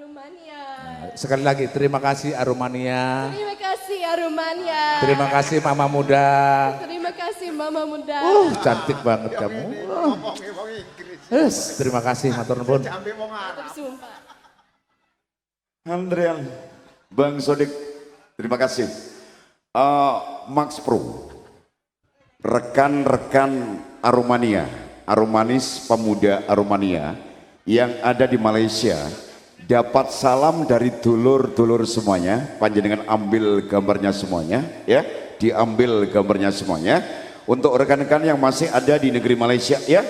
Arumania. Sekali lagi terima kasih Arumania. Terima kasih Arumania. Terima kasih Mama Muda. Terima kasih Mama Muda. Uh, cantik banget kamu. Uh. Yes, terima kasih matur nuwun. Andrian, Bang Sodik, terima kasih. Uh, Max Pro, rekan-rekan Aromania, Aromanis Pemuda Aromania yang ada di Malaysia, dapat salam dari dulur-dulur semuanya, panjenengan ambil gambarnya semuanya, ya, diambil gambarnya semuanya. Untuk rekan-rekan yang masih ada di negeri Malaysia, ya,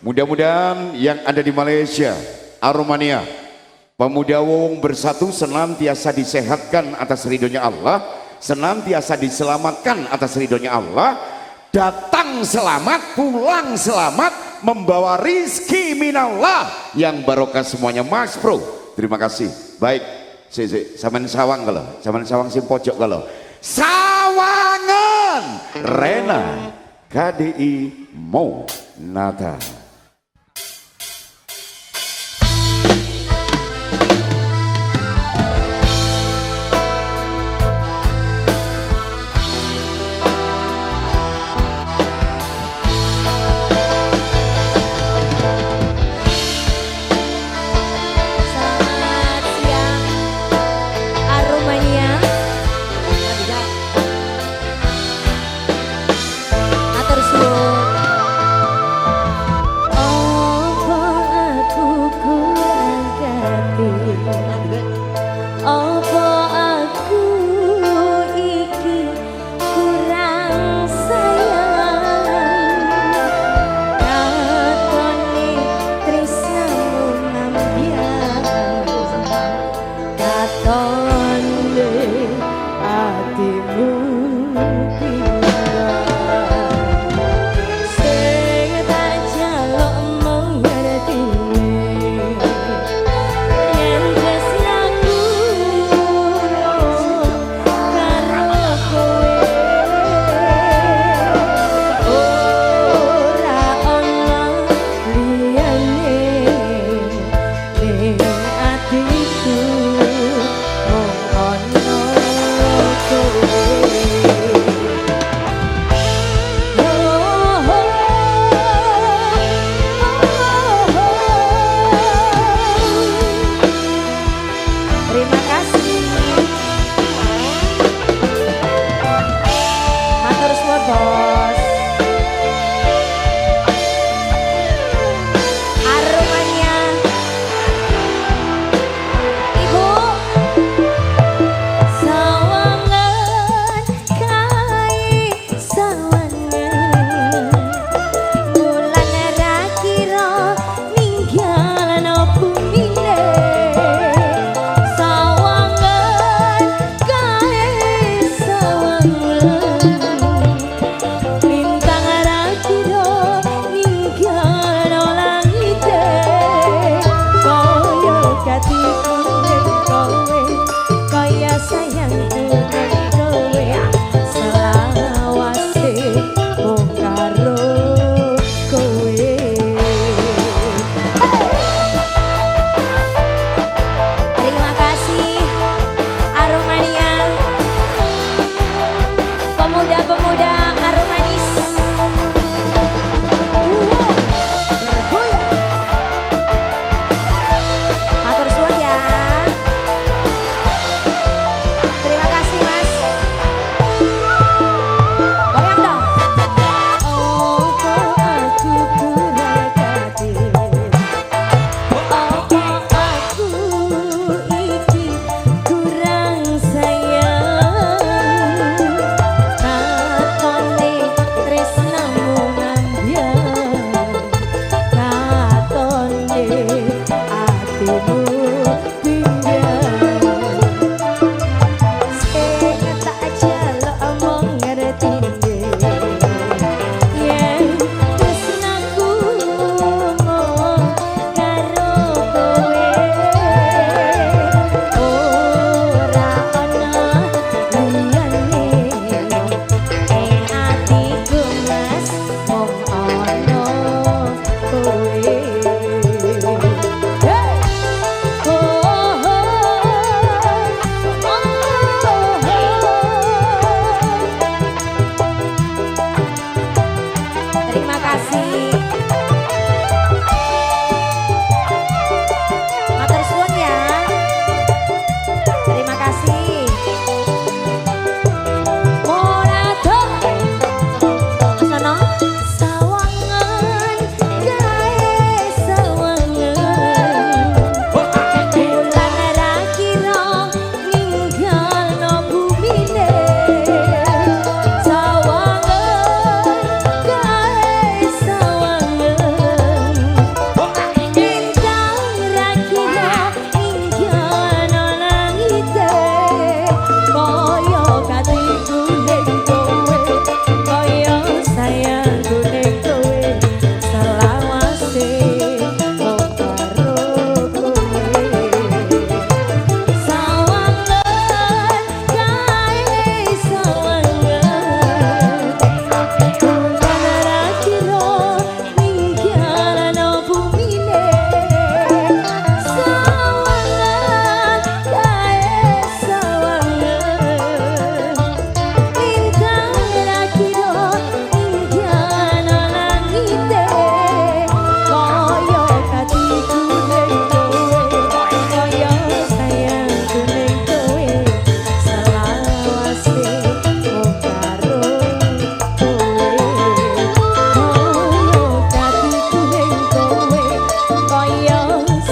mudah-mudahan yang ada di Malaysia, Aromania, Pemuda Wong bersatu senantiasa disehatkan atas ridhonya Allah, senantiasa diselamatkan atas ridhonya Allah, datang selamat, pulang selamat, membawa rizki minallah yang barokah semuanya Mas Bro. Terima kasih. Baik, si, si, saman sawang kalau, saman sawang si pojok kalau. Sawangan Rena KDI Monata. Selamat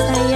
saya